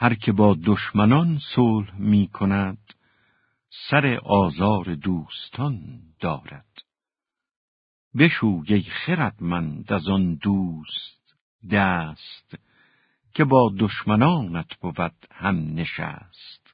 هر که با دشمنان صلح می کند سر آزار دوستان دارد. بشو ای خردمند از آن دوست دست که با دشمنانت بود هم نشست.